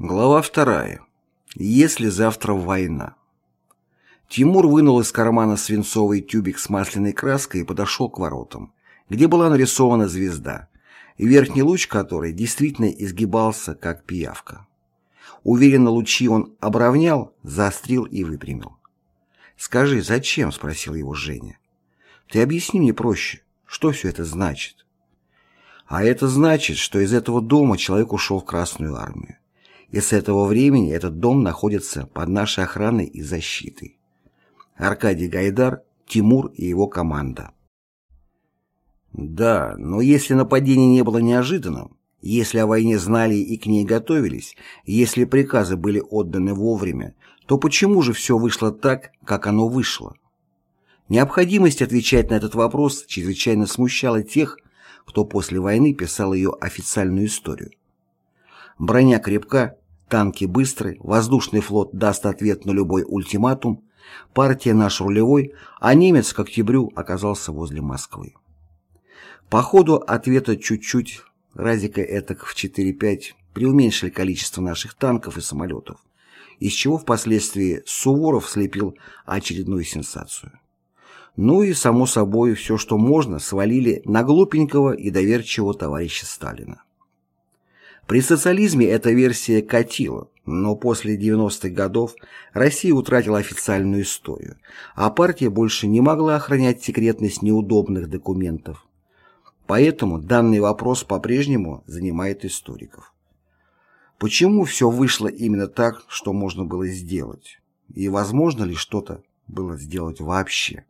Глава вторая. Если завтра война. Тимур вынул из кармана свинцовый тюбик с масляной краской и подошел к воротам, где была нарисована звезда, верхний луч которой действительно изгибался, как пиявка. Уверенно лучи он обровнял, заострил и выпрямил. «Скажи, зачем?» — спросил его Женя. «Ты объясни мне проще, что все это значит?» «А это значит, что из этого дома человек ушел в Красную Армию. И с этого времени этот дом находится под нашей охраной и защитой. Аркадий Гайдар, Тимур и его команда. Да, но если нападение не было неожиданным, если о войне знали и к ней готовились, если приказы были отданы вовремя, то почему же все вышло так, как оно вышло? Необходимость отвечать на этот вопрос чрезвычайно смущала тех, кто после войны писал ее официальную историю. Броня крепка, танки быстры, воздушный флот даст ответ на любой ультиматум, партия наш рулевой, а немец к октябрю оказался возле Москвы. По ходу ответа чуть-чуть, разика этак в 4-5, преуменьшили количество наших танков и самолетов, из чего впоследствии Суворов слепил очередную сенсацию. Ну и, само собой, все, что можно, свалили на глупенького и доверчивого товарища Сталина. При социализме эта версия катила, но после 90-х годов Россия утратила официальную историю, а партия больше не могла охранять секретность неудобных документов. Поэтому данный вопрос по-прежнему занимает историков. Почему все вышло именно так, что можно было сделать? И возможно ли что-то было сделать вообще?